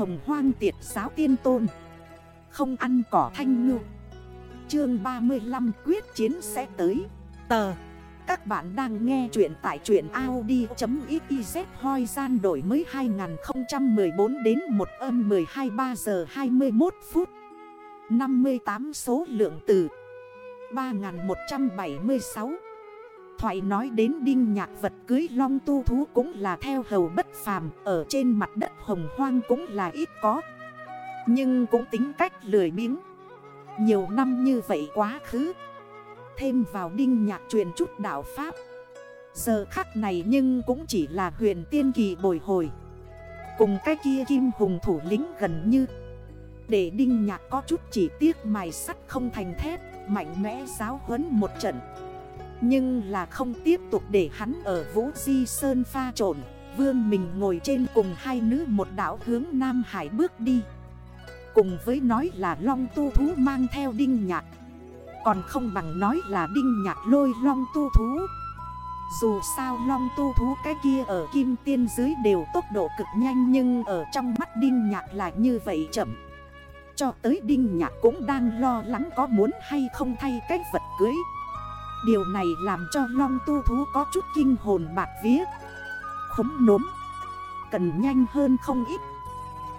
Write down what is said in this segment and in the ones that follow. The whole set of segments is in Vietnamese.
hồng hoang tiệt giáo tiên tôn. Không ăn cỏ thanh ngư. Chương 35 quyết chiến sẽ tới. Tờ. Các bạn đang nghe chuyện tại chuyện Audi.xyz hoi gian đổi mới 2014 đến 1 âm 12 3 giờ 21 phút. 58 số lượng từ 3176 Thoại nói đến đinh nhạc vật cưới long tu thú cũng là theo hầu bất phàm, Ở trên mặt đất hồng hoang cũng là ít có. Nhưng cũng tính cách lười biếng. Nhiều năm như vậy quá khứ. Thêm vào đinh nhạc truyền chút đạo Pháp. Giờ khắc này nhưng cũng chỉ là huyền tiên kỳ bồi hồi. Cùng cái kia kim hùng thủ lĩnh gần như. Để đinh nhạc có chút chỉ tiếc mài sắt không thành thép, Mạnh mẽ giáo huấn một trận. Nhưng là không tiếp tục để hắn ở Vũ Di Sơn pha trộn. Vương mình ngồi trên cùng hai nữ một đảo hướng Nam Hải bước đi. Cùng với nói là long tu thú mang theo đinh nhạc. Còn không bằng nói là đinh nhạc lôi long tu thú. Dù sao long tu thú cái kia ở kim tiên dưới đều tốc độ cực nhanh Nhưng ở trong mắt đinh nhạc là như vậy chậm. Cho tới đinh nhạc cũng đang lo lắng có muốn hay không thay cách vật cưới. Điều này làm cho long tu thú có chút kinh hồn bạc vía. Khống nốm Cần nhanh hơn không ít.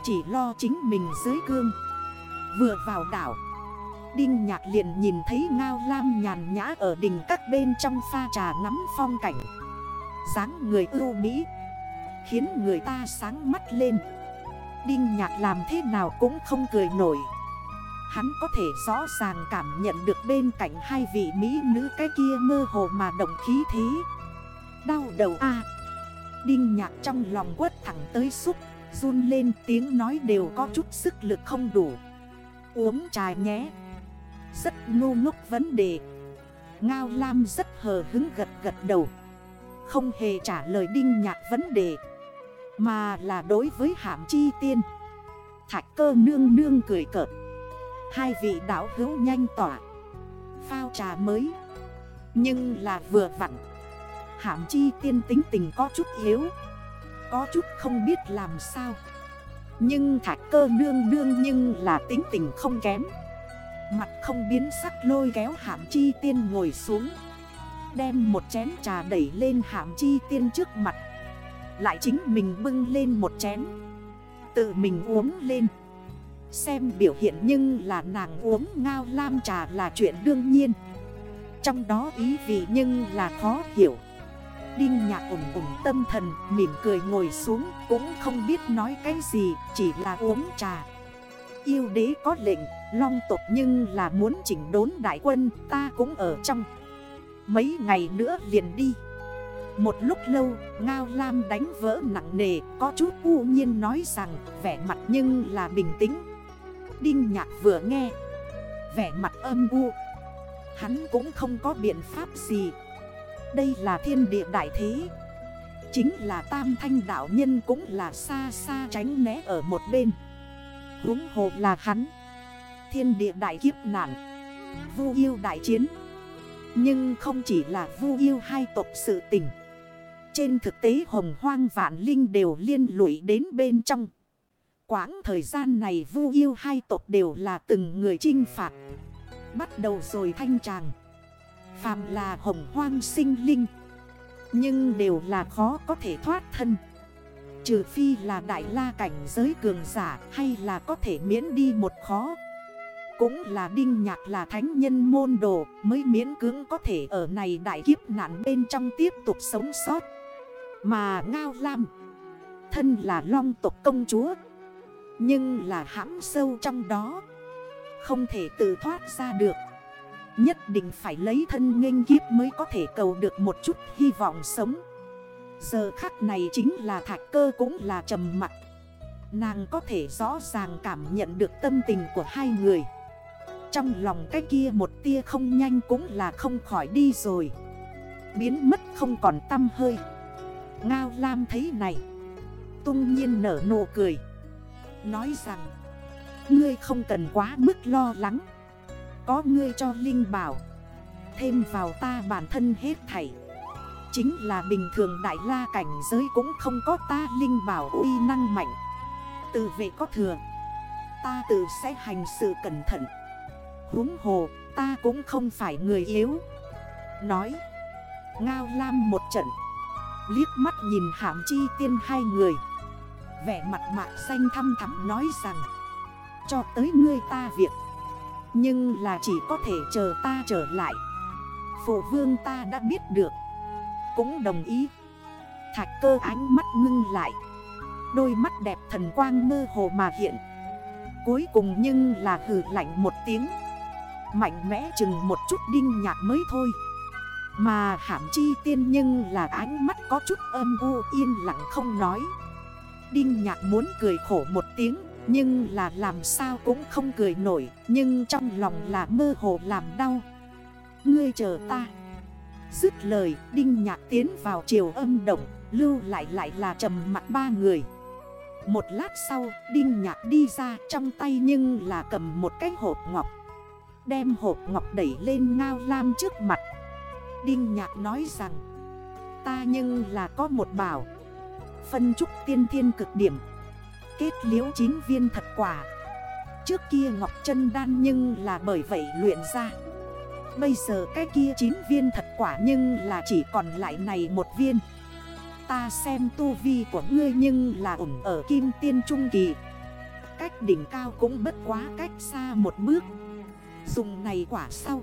Chỉ lo chính mình dưới gương. Vừa vào đảo. Đinh nhạc liền nhìn thấy ngao lam nhàn nhã ở đỉnh các bên trong pha trà ngắm phong cảnh. Dáng người ưu mỹ. Khiến người ta sáng mắt lên. Đinh nhạc làm thế nào cũng không cười nổi. Hắn có thể rõ ràng cảm nhận được bên cạnh hai vị mỹ nữ cái kia mơ hồ mà động khí thế. Đau đầu a. Đinh nhạc trong lòng quất thẳng tới xúc, Run lên tiếng nói đều có chút sức lực không đủ. Uống trà nhé. Rất ngu ngốc vấn đề. Ngao Lam rất hờ hứng gật gật đầu. Không hề trả lời đinh nhạc vấn đề, Mà là đối với hàm chi tiên. Thạch cơ nương nương cười cợt. Hai vị đảo hữu nhanh tỏa. Phao trà mới. Nhưng là vừa vặn. Hảm chi tiên tính tình có chút yếu. Có chút không biết làm sao. Nhưng thạch cơ nương nương nhưng là tính tình không kém. Mặt không biến sắc lôi kéo hàm chi tiên ngồi xuống. Đem một chén trà đẩy lên hàm chi tiên trước mặt. Lại chính mình bưng lên một chén. Tự mình uống lên. Xem biểu hiện nhưng là nàng uống ngao lam trà là chuyện đương nhiên. Trong đó ý vị nhưng là khó hiểu. Đinh nhạc ủng ủng tâm thần, mỉm cười ngồi xuống, Cũng không biết nói cái gì, chỉ là uống trà. Yêu đế có lệnh, long tộc nhưng là muốn chỉnh đốn đại quân, ta cũng ở trong. Mấy ngày nữa liền đi. Một lúc lâu, Ngao Lam đánh vỡ nặng nề, Có chút u nhiên nói rằng, Vẻ mặt nhưng là bình tĩnh. Đinh nhạc vừa nghe. Vẻ mặt âm u. Hắn cũng không có biện pháp gì. Đây là thiên địa đại thế. Chính là tam thanh đạo nhân cũng là xa xa tránh né ở một bên. Húng hồ là hắn. Thiên địa đại kiếp nạn. Vu yêu đại chiến. Nhưng không chỉ là vu yêu hai tộc sự tình. Trên thực tế hồng hoang vạn linh đều liên lụy đến bên trong. Quãng thời gian này vu yêu hai tộc đều là từng người trinh phạt. Bắt đầu rồi thanh tràng. Phàm là hồng hoang sinh linh. Nhưng đều là khó có thể thoát thân. Trừ phi là đại la cảnh giới cường giả Hay là có thể miễn đi một khó. Cũng là đinh nhạc là thánh nhân môn đồ Mới miễn cưỡng có thể ở này đại kiếp nạn bên trong tiếp tục sống sót. Mà Ngao Lam, Thân là long tộc công chúa nhưng là hãm sâu trong đó. Không thể tự thoát ra được. Nhất định phải lấy thân nghênh kiếp mới có thể cầu được một chút hy vọng sống. Giờ khắc này chính là thạch cơ cũng là trầm mặt Nàng có thể rõ ràng cảm nhận được tâm tình của hai người. Trong lòng cái kia một tia không nhanh cũng là không khỏi đi rồi. Biến mất không còn tâm hơi. Ngao Lam thấy này. Tung nhiên nở nụ cười. Nói rằng, Ngươi không cần quá mức lo lắng. Có ngươi cho Linh bảo, Thêm vào ta bản thân hết thảy. Chính là bình thường đại la cảnh giới cũng không có ta linh bảo uy năng mạnh. Tự vệ có thừa, Ta tự sẽ hành sự cẩn thận. Húng hồ, ta cũng không phải người yếu. Nói, Ngao lam một trận, Liếc mắt nhìn hạm chi tiên hai người. Vẻ mặt mạc xanh thăm thắm nói rằng, Cho tới ngươi ta việc, Nhưng là chỉ có thể chờ ta trở lại. Phụ vương ta đã biết được, Cũng đồng ý. Thạch cơ ánh mắt ngưng lại, Đôi mắt đẹp thần quang mơ hồ mà hiện. Cuối cùng nhưng là hử lạnh một tiếng, Mạnh mẽ chừng một chút đinh nhạc mới thôi. Mà hảm chi tiên nhưng là ánh mắt có chút âm u, yên lặng không nói. Đinh nhạc muốn cười khổ một tiếng, Nhưng là làm sao cũng không cười nổi, Nhưng trong lòng là mơ hồ làm đau. Ngươi chờ ta. Dứt lời, Đinh nhạc tiến vào chiều âm động, Lưu lại lại là trầm mặt ba người. Một lát sau, Đinh nhạc đi ra trong tay nhưng là cầm một cái hộp ngọc. Đem hộp ngọc đẩy lên ngao lam trước mặt. Đinh nhạc nói rằng, Ta nhưng là có một bảo Phân trúc tiên thiên cực điểm. Kết liễu chín viên thật quả. Trước kia Ngọc chân đan nhưng là bởi vậy luyện ra. Bây giờ cái kia chín viên thật quả nhưng là chỉ còn lại này một viên. Ta xem tu vi của ngươi nhưng là ổn ở kim tiên trung kỳ. Cách đỉnh cao cũng bất quá cách xa một bước. Dùng này quả sau.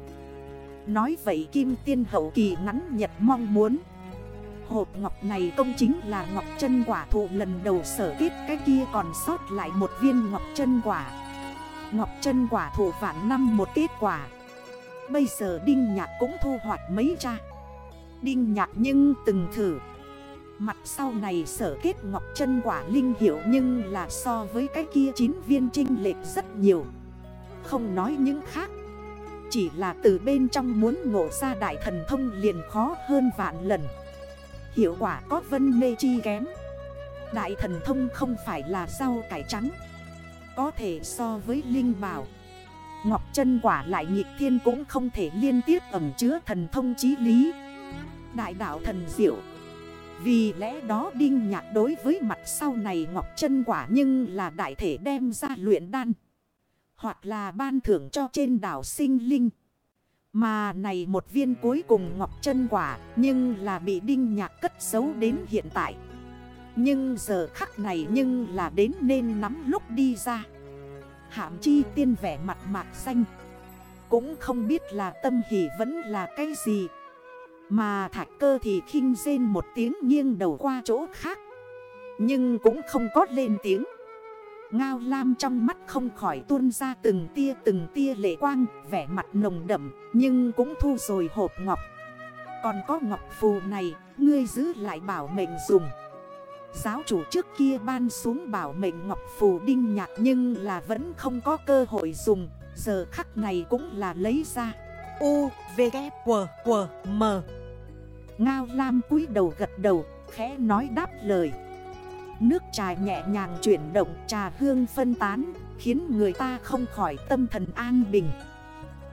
Nói vậy kim tiên hậu kỳ ngắn nhật mong muốn. Hộp ngọc này công chính là ngọc chân quả thụ lần đầu sở kết, Cái kia còn sót lại một viên ngọc chân quả. Ngọc chân quả thụ vạn năm một kết quả. Bây giờ Đinh Nhạc cũng thu hoạch mấy cha. Đinh Nhạc nhưng từng thử. Mặt sau này sở kết ngọc chân quả linh hiểu Nhưng là so với cái kia chín viên trinh lệch rất nhiều. Không nói những khác. Chỉ là từ bên trong muốn ngộ ra đại thần thông liền khó hơn vạn lần. Hiệu quả có vân mê chi kém. Đại thần thông không phải là rau cải trắng. Có thể so với linh bảo. Ngọc chân quả lại nhịp thiên cũng không thể liên tiếp ẩm chứa thần thông chí lý. Đại đạo thần diệu. Vì lẽ đó đinh nhạc đối với mặt sau này Ngọc chân quả nhưng là đại thể đem ra luyện đan. Hoặc là ban thưởng cho trên đảo sinh linh. Mà này một viên cuối cùng Ngọc chân quả, Nhưng là bị đinh nhạc cất giấu đến hiện tại. Nhưng giờ khắc này nhưng là đến nên nắm lúc đi ra. Hạm chi tiên vẻ mặt mạc xanh. Cũng không biết là tâm hỷ vẫn là cái gì. Mà thạch cơ thì khinh rên một tiếng nghiêng đầu qua chỗ khác. Nhưng cũng không có lên tiếng. Ngao lam trong mắt không khỏi tuôn ra từng tia từng tia lệ quang Vẻ mặt nồng đậm nhưng cũng thu rồi hộp ngọc. Còn có ngọc phù này ngươi giữ lại bảo mệnh dùng. Giáo chủ trước kia ban xuống bảo mệnh ngọc phù đinh nhạc nhưng là vẫn không có cơ hội dùng Giờ khắc này cũng là lấy ra. U, V, K, W, W, M. Ngao Lam cúi đầu gật đầu, khẽ nói đáp lời. Nước trà nhẹ nhàng chuyển động, trà hương phân tán, Khiến người ta không khỏi tâm thần an bình.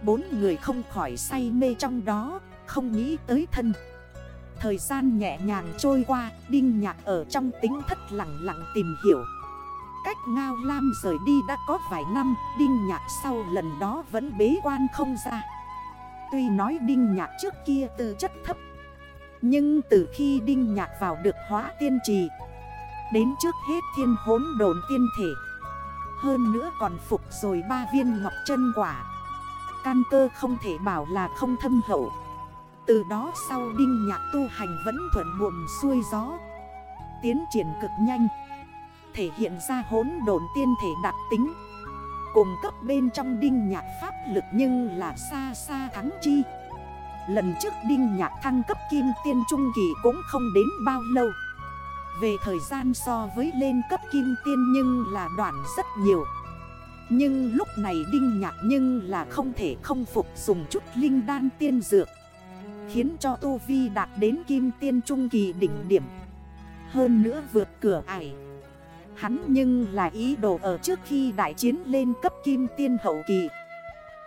Bốn người không khỏi say mê trong đó, Không nghĩ tới thân. Thời gian nhẹ nhàng trôi qua, Đinh nhạc ở trong tính thất lặng lặng tìm hiểu. Cách Ngao Lam rời đi đã có vài năm, Đinh nhạc sau lần đó vẫn bế quan không ra. Tuy nói Đinh nhạc trước kia tư chất thấp, Nhưng từ khi Đinh nhạc vào được hóa tiên trì Đến trước hết thiên hốn đồn tiên thể. Hơn nữa còn phục rồi ba viên ngọc chân quả. Can cơ không thể bảo là không thâm hậu. Từ đó sau đinh nhạc tu hành vẫn thuận buồm xuôi gió. Tiến triển cực nhanh. Thể hiện ra hốn đồn tiên thể đặc tính. Cùng cấp bên trong đinh nhạc pháp lực nhưng là xa xa thắng chi. Lần trước đinh nhạc thăng cấp kim tiên trung kỳ cũng không đến bao lâu. Về thời gian so với lên cấp kim tiên nhưng là đoạn rất nhiều. Nhưng lúc này đinh nhạc nhưng là không thể không phục dùng chút linh đan tiên dược. Khiến cho Tu Vi đạt đến kim tiên trung kỳ đỉnh điểm. Hơn nữa vượt cửa ải. Hắn nhưng là ý đồ ở trước khi đại chiến lên cấp kim tiên hậu kỳ.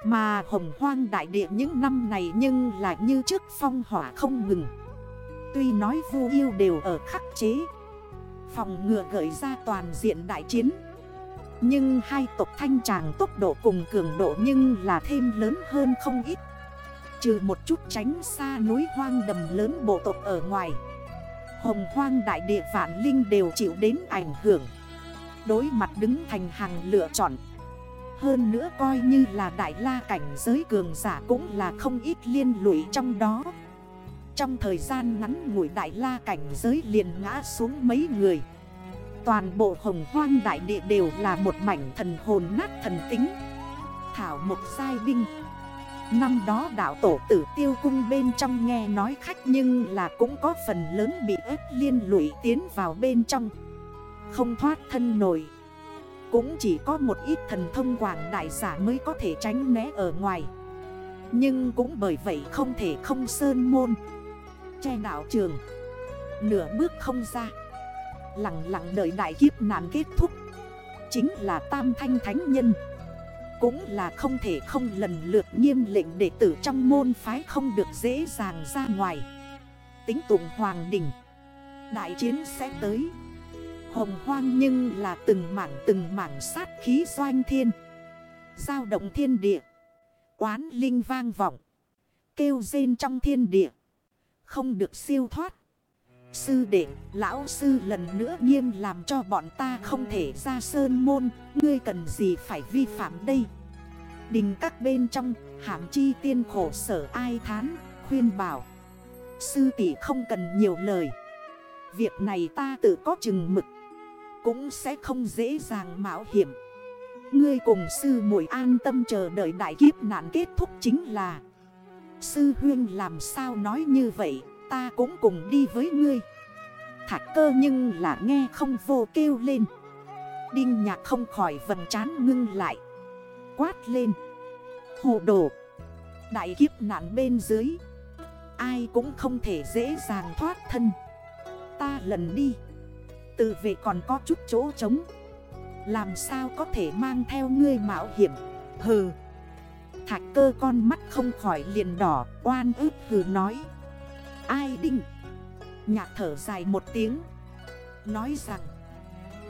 Mà hồng hoang đại địa những năm này nhưng là như trước phong hỏa không ngừng. Tuy nói vu yêu đều ở khắc chế Phòng ngừa gợi ra toàn diện đại chiến. Nhưng hai tộc thanh tràng tốc độ cùng cường độ nhưng là thêm lớn hơn không ít. Trừ một chút tránh xa núi hoang đầm lớn bộ tộc ở ngoài, Hồng hoang đại địa vạn linh đều chịu đến ảnh hưởng. Đối mặt đứng thành hàng lựa chọn, Hơn nữa coi như là đại la cảnh giới cường giả cũng là không ít liên lụy trong đó. Trong thời gian ngắn ngủi đại la cảnh giới liền ngã xuống mấy người. Toàn bộ hồng hoang đại địa đều là một mảnh thần hồn nát thần tính. Thảo một sai binh. Năm đó đạo tổ tử tiêu cung bên trong nghe nói khách nhưng là cũng có phần lớn bị ép liên lụy tiến vào bên trong. Không thoát thân nổi. Cũng chỉ có một ít thần thông quảng đại giả mới có thể tránh né ở ngoài. Nhưng cũng bởi vậy không thể không sơn môn. Che đảo trường. Nửa bước không ra. Lặng lặng đợi đại kiếp nạn kết thúc. Chính là tam thanh thánh nhân. Cũng là không thể không lần lượt nghiêm lệnh đệ tử trong môn phái không được dễ dàng ra ngoài. Tính tụng hoàng đình Đại chiến sẽ tới. Hồng hoang nhưng là từng mảng từng mảng sát khí doanh thiên. Giao động thiên địa. Quán linh vang vọng. Kêu rên trong thiên địa. Không được siêu thoát. Sư đệ, lão sư lần nữa nghiêm làm cho bọn ta không thể ra sơn môn Ngươi cần gì phải vi phạm đây? Đình các bên trong, hàm chi tiên khổ sở ai thán, khuyên bảo. Sư tỷ không cần nhiều lời. Việc này ta tự có chừng mực Cũng sẽ không dễ dàng mạo hiểm. Ngươi cùng sư muội an tâm chờ đợi đại kiếp nạn kết thúc chính là Sư huyên làm sao nói như vậy, Ta cũng cùng đi với ngươi. Thạch cơ nhưng là nghe không vô kêu lên. Đinh nhạc không khỏi vần chán ngưng lại. Quát lên. Hồ đồ. Đại kiếp nạn bên dưới. Ai cũng không thể dễ dàng thoát thân. Ta lần đi. Từ về còn có chút chỗ trống. Làm sao có thể mang theo ngươi mạo hiểm? Hừ. Thạch cơ con mắt không khỏi liền đỏ, Oan ức hừ nói. Ai đinh? Nhạc thở dài một tiếng. Nói rằng,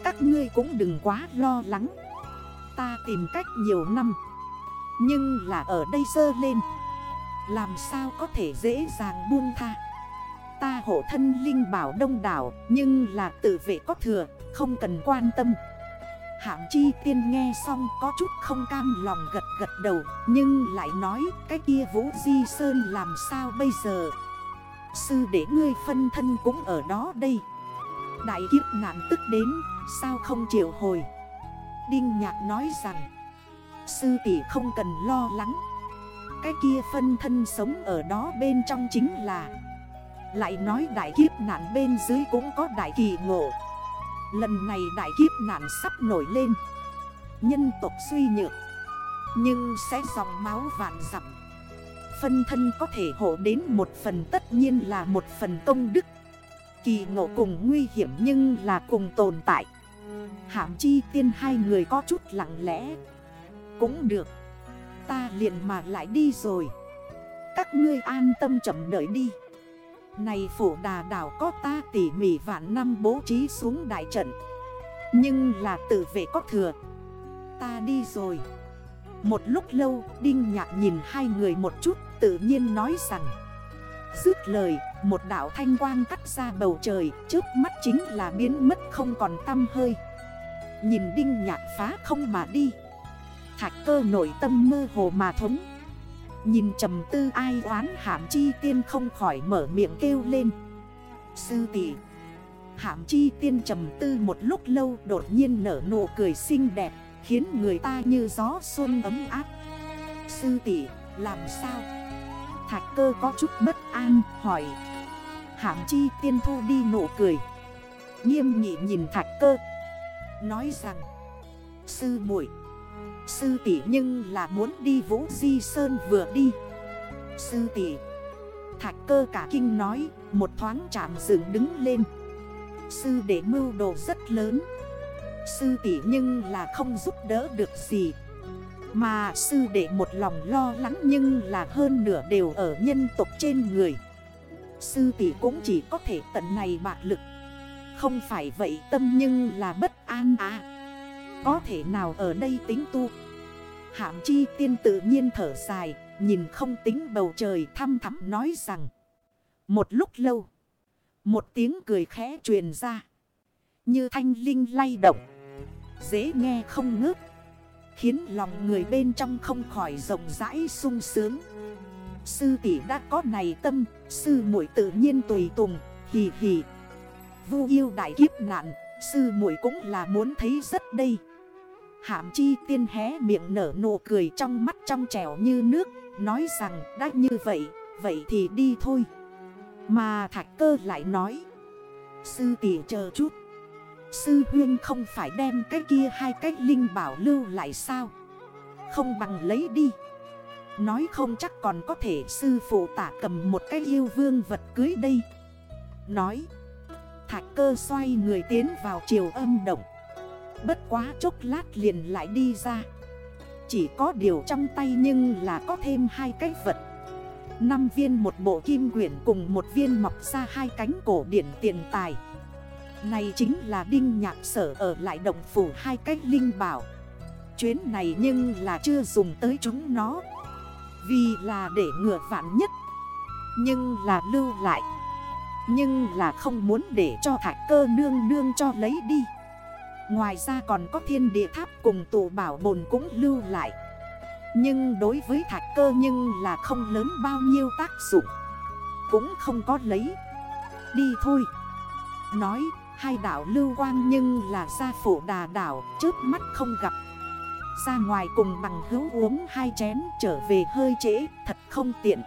Các ngươi cũng đừng quá lo lắng. Ta tìm cách nhiều năm, Nhưng là ở đây sơ lên. Làm sao có thể dễ dàng buông tha? Ta hộ thân linh bảo đông đảo, Nhưng là tự vệ có thừa, Không cần quan tâm. Hạng chi tiên nghe xong có chút không cam lòng gật gật đầu, Nhưng lại nói, cái kia Vũ Di Sơn làm sao bây giờ? Sư để ngươi phân thân cũng ở đó đây. Đại kiếp nạn tức đến, Sao không chịu hồi? Đinh Nhạc nói rằng, Sư tỷ không cần lo lắng. Cái kia phân thân sống ở đó bên trong chính là Lại nói đại kiếp nạn bên dưới cũng có đại kỳ ngộ. Lần này đại kiếp nạn sắp nổi lên. Nhân tộc suy nhược. Nhưng sẽ dòng máu vạn dặm. Phân thân có thể hộ đến một phần tất nhiên là một phần công đức. Kỳ ngộ cùng nguy hiểm nhưng là cùng tồn tại. Hạm chi tiên hai người có chút lặng lẽ. Cũng được. Ta liền mà lại đi rồi. Các ngươi an tâm chậm đợi đi. Này phủ đà đảo có ta tỉ mỉ vạn năm bố trí xuống đại trận. Nhưng là tự vệ có thừa. Ta đi rồi. Một lúc lâu Đinh Nhạc nhìn hai người một chút tự nhiên nói rằng Dứt lời, một đảo thanh quang cắt ra bầu trời Trước mắt chính là biến mất không còn tâm hơi. Nhìn đinh nhạc phá không mà đi. Thạch cơ nội tâm mơ hồ mà thống. Nhìn trầm tư ai oán hạm chi tiên không khỏi mở miệng kêu lên. Sư tỷ. Hạm chi tiên trầm tư một lúc lâu đột nhiên nở nụ cười xinh đẹp, Khiến người ta như gió xuân ấm áp. Sư tỷ, làm sao? Thạch cơ có chút bất an, hỏi. Hạm chi tiên thu đi nụ cười. Nghiêm nghị nhìn thạch cơ. Nói rằng, Sư muội Sư tỷ nhưng là muốn đi Vũ Di Sơn vừa đi. Sư tỷ. Thạch cơ cả kinh nói, Một thoáng chạm dựng đứng lên. Sư đệ mưu đồ rất lớn. Sư tỷ nhưng là không giúp đỡ được gì. Mà sư đệ một lòng lo lắng nhưng là hơn nửa đều ở nhân tộc trên người. Sư tỷ cũng chỉ có thể tận này bạc lực. Không phải vậy tâm nhưng là bất an à. Có thể nào ở đây tính tu? Hạm chi tiên tự nhiên thở dài, Nhìn không tính bầu trời, thăm thắm nói rằng, Một lúc lâu. Một tiếng cười khẽ truyền ra. Như thanh linh lay động, Dễ nghe không ngớt, Khiến lòng người bên trong không khỏi rộng rãi sung sướng. Sư tỷ đã có này tâm, Sư muội tự nhiên tùy tùng, Hì hì. Vu yêu đại kiếp nạn, Sư muội cũng là muốn thấy rất đây. Hạm chi tiên hé miệng nở nụ cười trong mắt trong trẻo như nước, Nói rằng, đã như vậy Vậy thì đi thôi. Mà thạch cơ lại nói, Sư tỷ chờ chút. Sư huyên không phải đem cái kia hai cái linh bảo lưu lại sao? Không bằng lấy đi. Nói không chắc còn có thể sư phụ tả cầm một cái yêu vương vật cưới đây. Nói, Thạch cơ xoay người tiến vào chiều âm động. Bất quá chốc lát liền lại đi ra. Chỉ có điều trong tay nhưng là có thêm hai cái vật. Năm viên một bộ kim quyển cùng một viên mọc ra hai cánh cổ điển tiền tài. Này chính là đinh nhạc sở ở lại động phủ hai cách linh bảo. Chuyến này nhưng là chưa dùng tới chúng nó. Vì là để ngừa vạn nhất. Nhưng là lưu lại. Nhưng là không muốn để cho thạch cơ nương nương cho lấy đi. Ngoài ra còn có thiên địa tháp cùng tụ bảo bồn cũng lưu lại. Nhưng đối với thạch cơ nhưng là không lớn bao nhiêu tác dụng. Cũng không có lấy. Đi thôi. Nói, hai đảo lưu quang nhưng là ra phổ đà đảo trước mắt không gặp. Ra ngoài cùng bằng hữu uống hai chén trở về hơi trễ, thật không tiện.